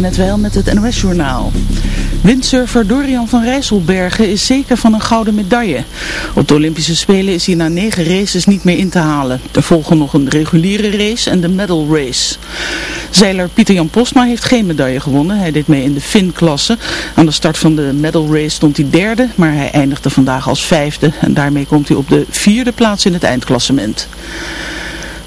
net wel met het NOS-journaal. Windsurfer Dorian van Rijsselbergen is zeker van een gouden medaille. Op de Olympische Spelen is hij na negen races niet meer in te halen. Er volgen nog een reguliere race en de medal race. Zeiler Pieter-Jan Postma heeft geen medaille gewonnen. Hij deed mee in de Fin-klasse. Aan de start van de medal race stond hij derde, maar hij eindigde vandaag als vijfde. En daarmee komt hij op de vierde plaats in het eindklassement.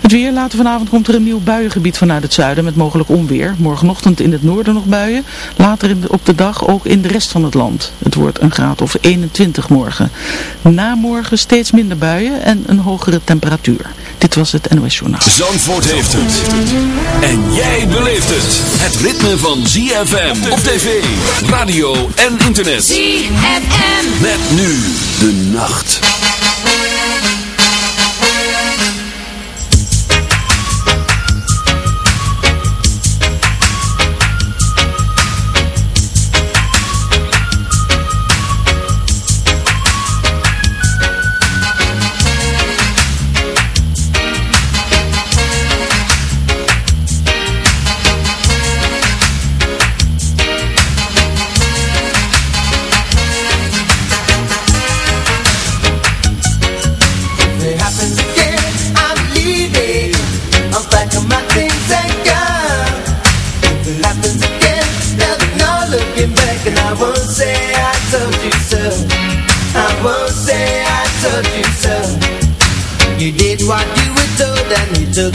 Het weer, later vanavond komt er een nieuw buiengebied vanuit het zuiden met mogelijk onweer. Morgenochtend in het noorden nog buien, later in de, op de dag ook in de rest van het land. Het wordt een graad of 21 morgen. Na morgen steeds minder buien en een hogere temperatuur. Dit was het NOS Journaal. Zandvoort heeft het. En jij beleeft het. Het ritme van ZFM op tv, radio en internet. ZFM. Met nu de nacht.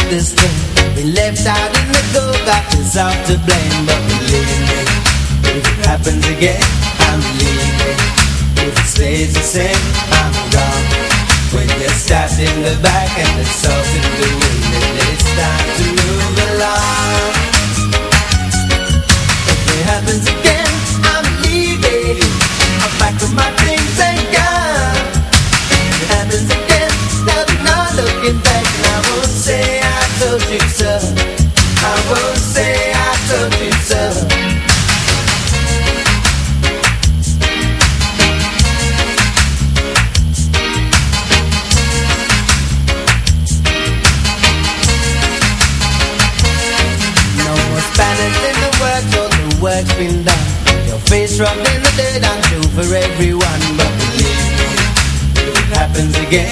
This thing. We left out in the cold, got yourself to blame, but believe me, if it happens again, I'm leaving. If it stays the same, I'm gone. When you're stabbed in the back and in the wind And it's time to move along been done. Your face rubbed in the dirt, I'm true for everyone. But believe me, it happens again,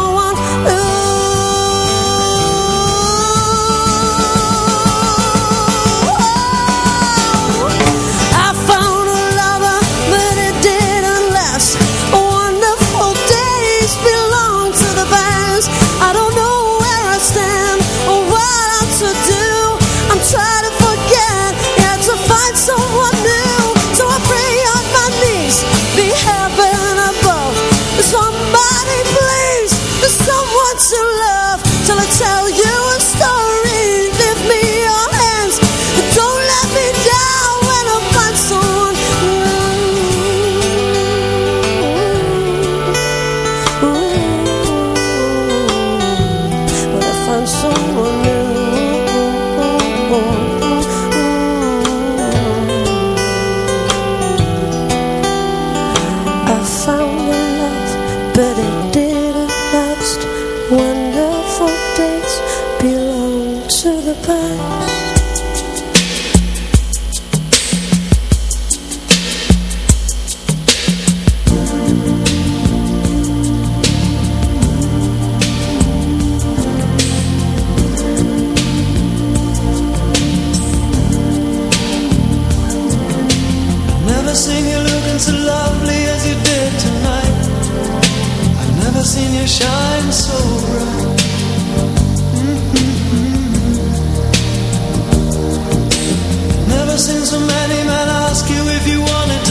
so many men ask you if you wanted to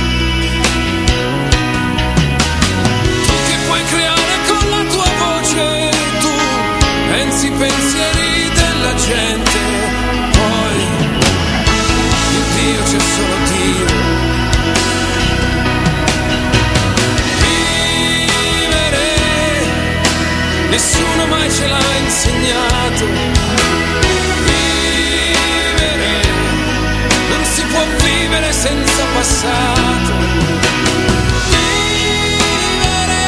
pensi i pensieri della gente, poi in Dio c'è solo Dio. Vivere, nessuno mai ce l'ha insegnato. Vivere, non si può vivere senza passato. Vivere,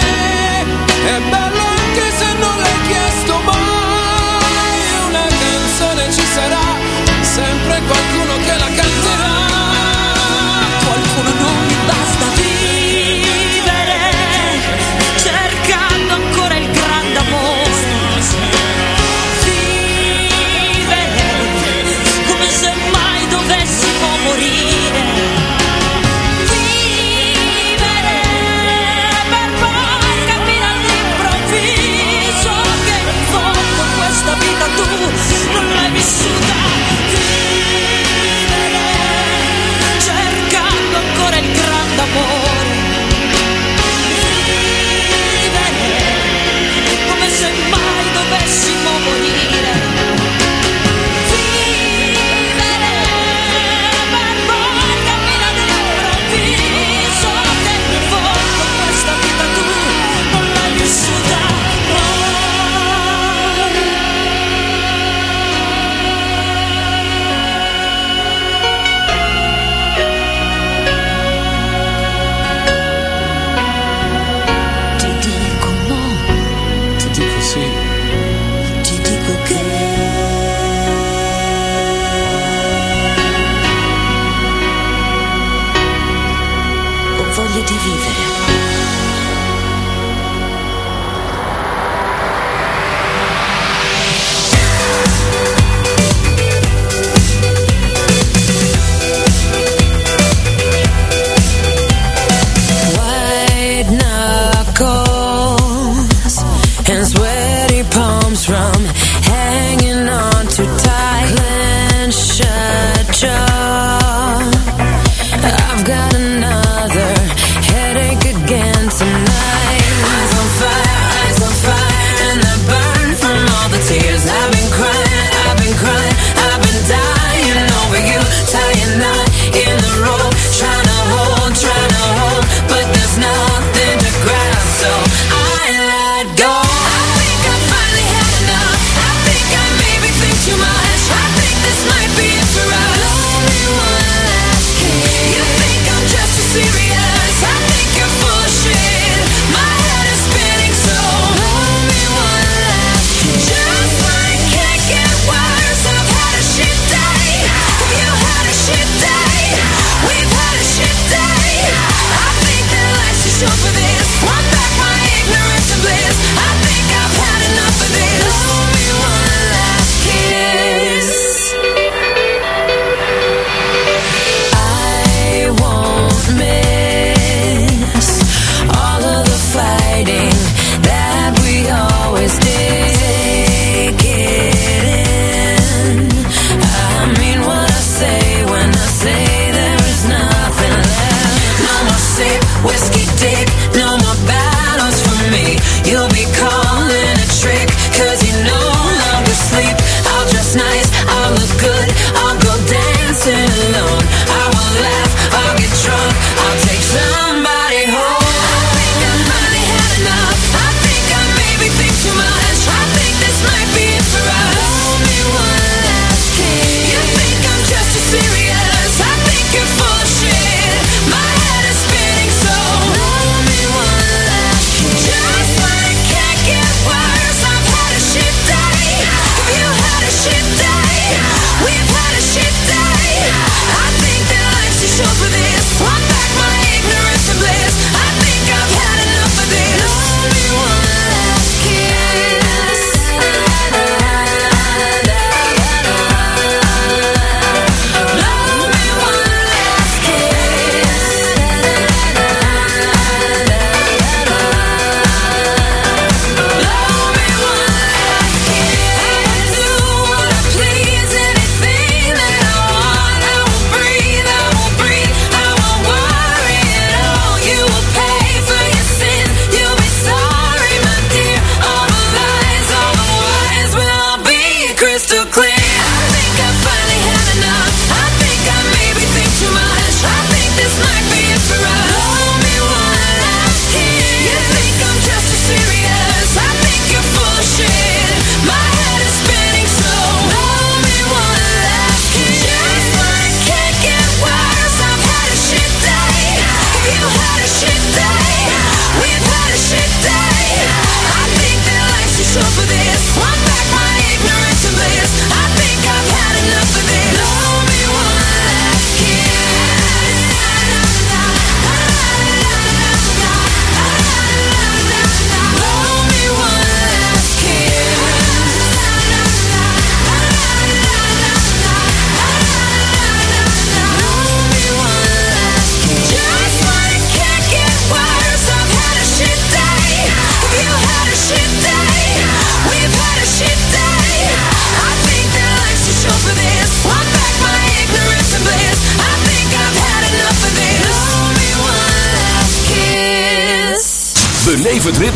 è bello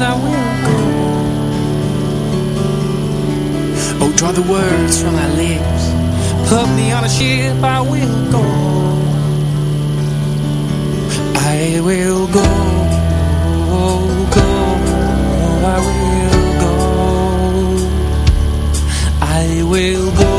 I will go. Oh, draw the words from my lips. Put me on a ship, I will go. I will go, go. I will go. I will go.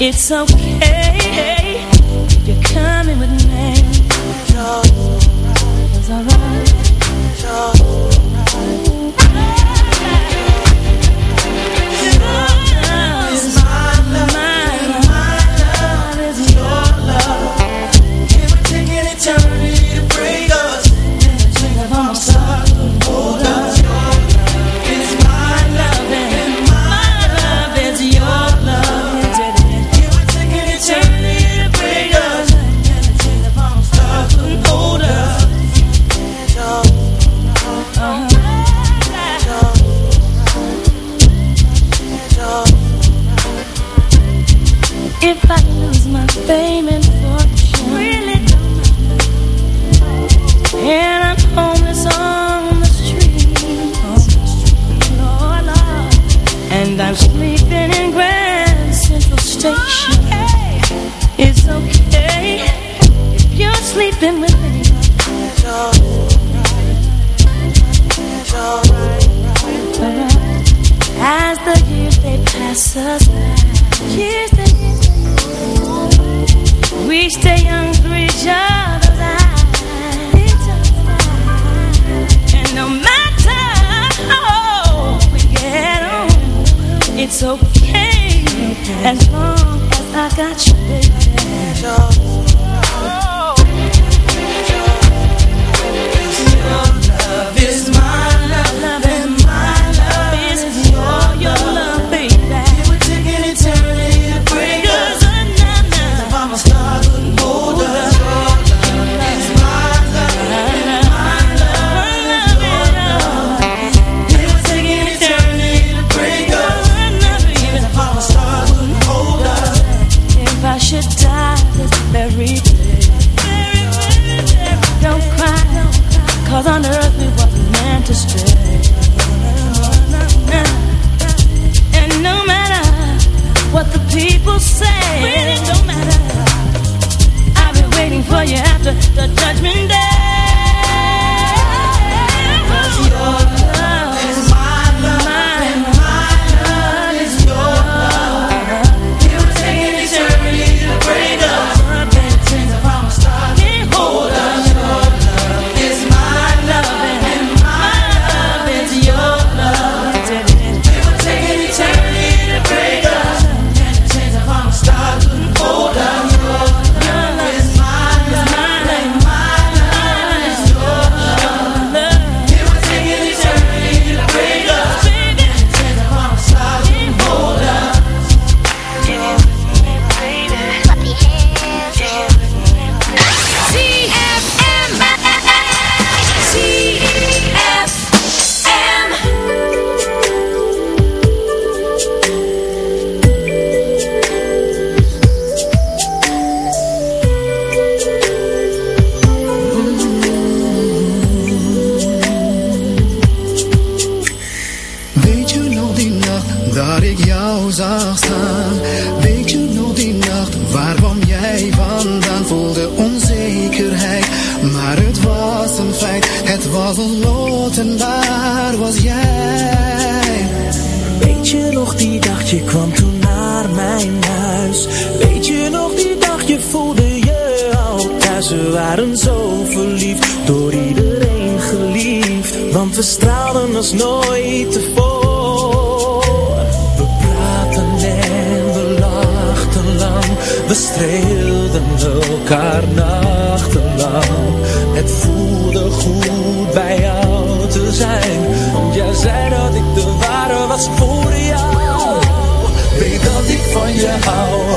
It's okay kwam toen naar mijn huis. Weet je nog die dag, je voelde je oud. thuis We waren zo verliefd, door iedereen geliefd. Want we straalden als nooit tevoren. We praten en we lachten lang. We streelden elkaar na.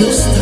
nos traz.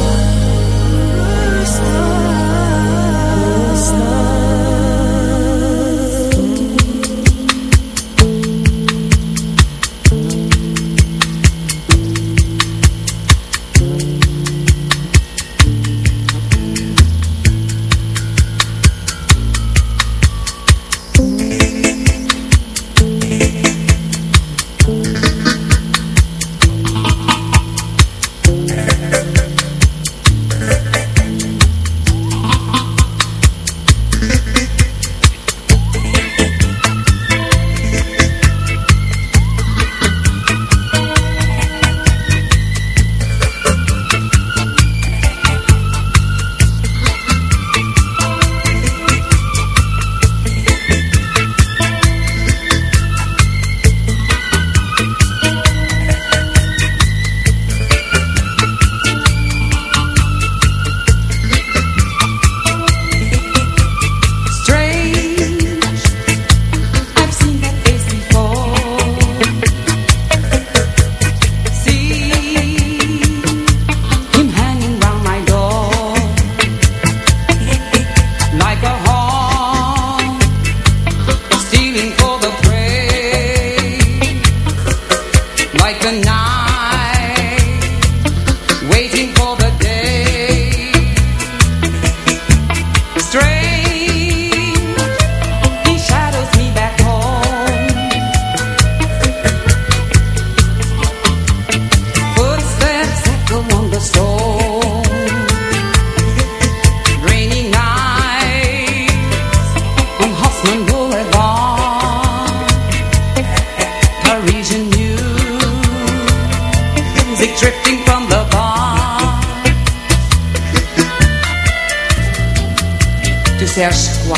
cherches quoi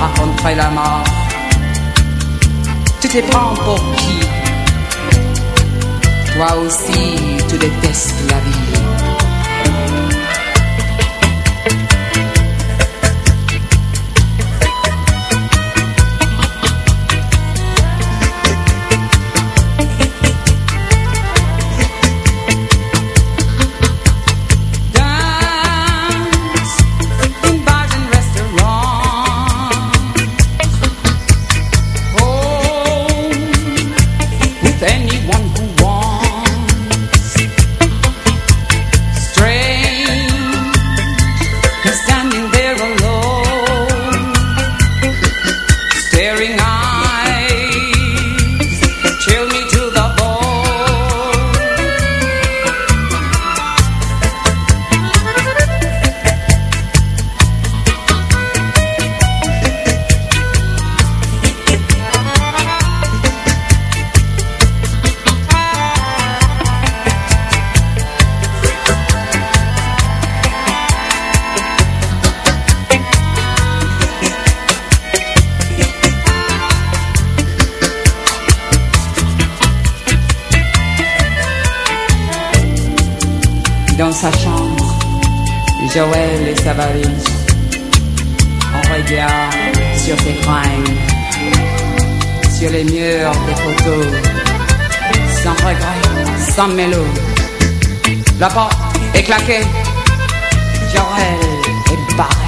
raconterait la mort. Tu te prends pour qui Toi aussi, tu détestes la vie. La porte est claquée. Jorel est barré.